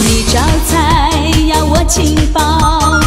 你招财要我进宝，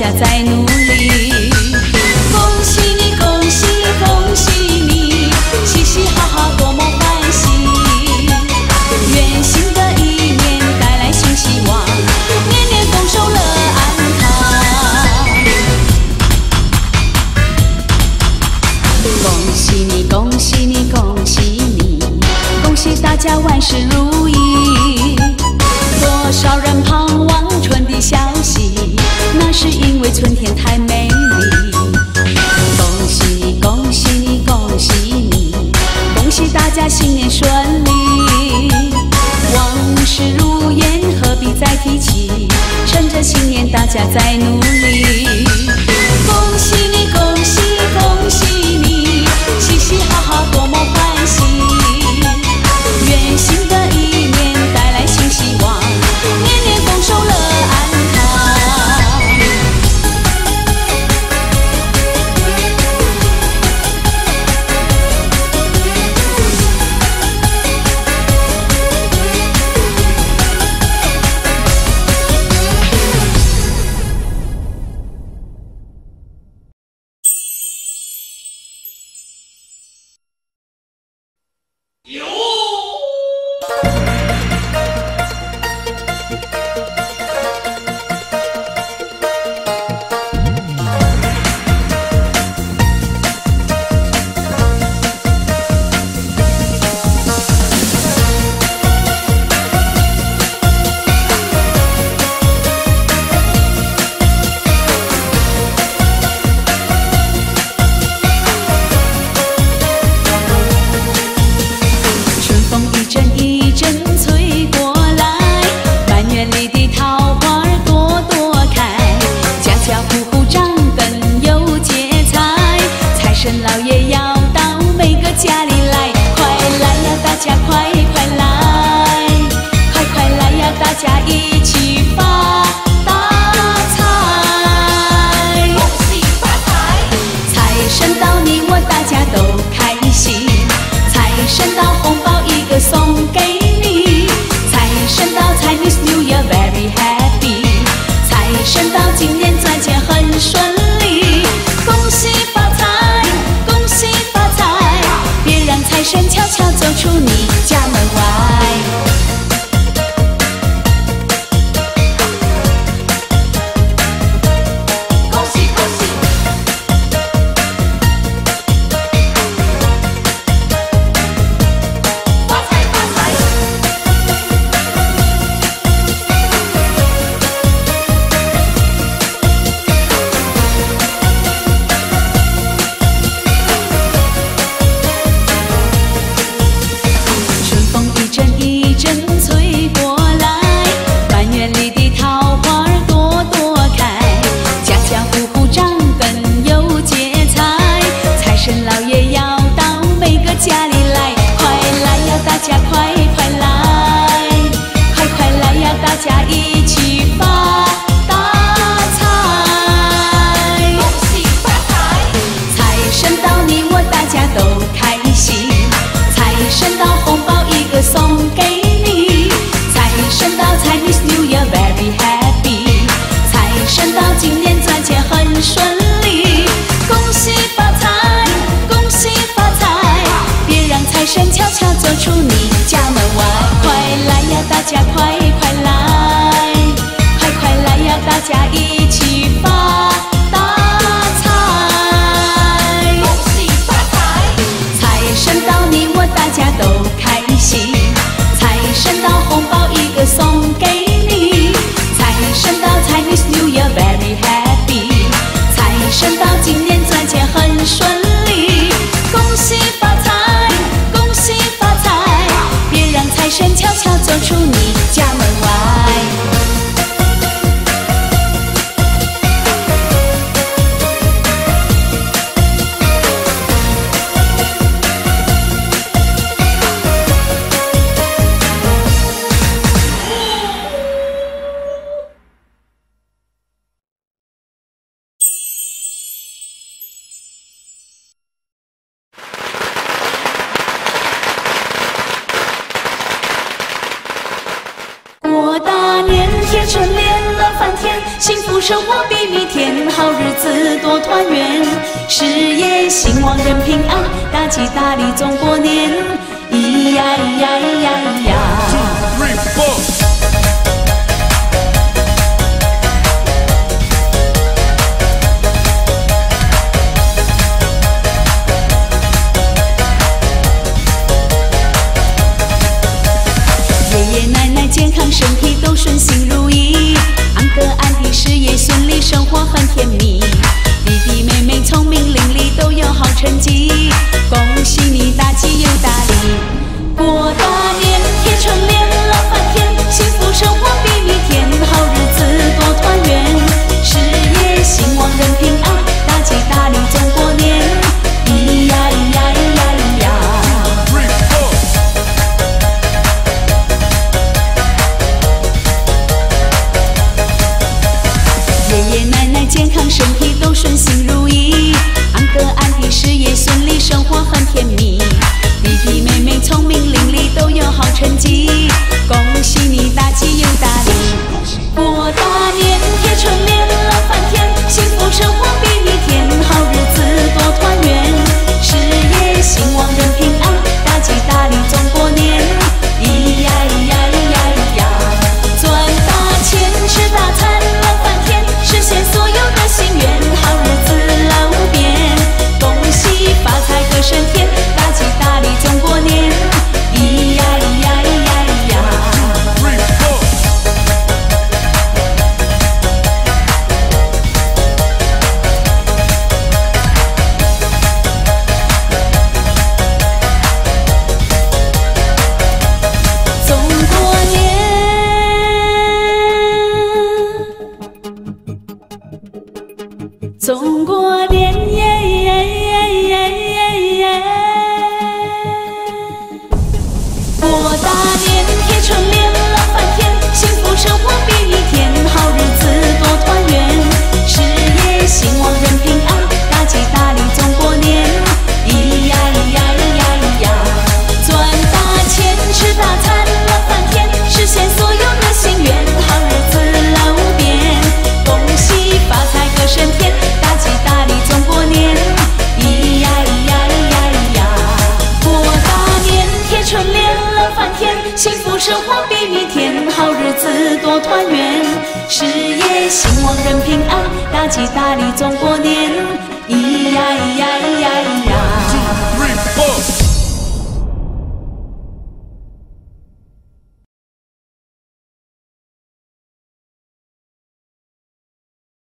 下在努力。大吉大利，中国年咿呀咿呀咿呀。意大利波多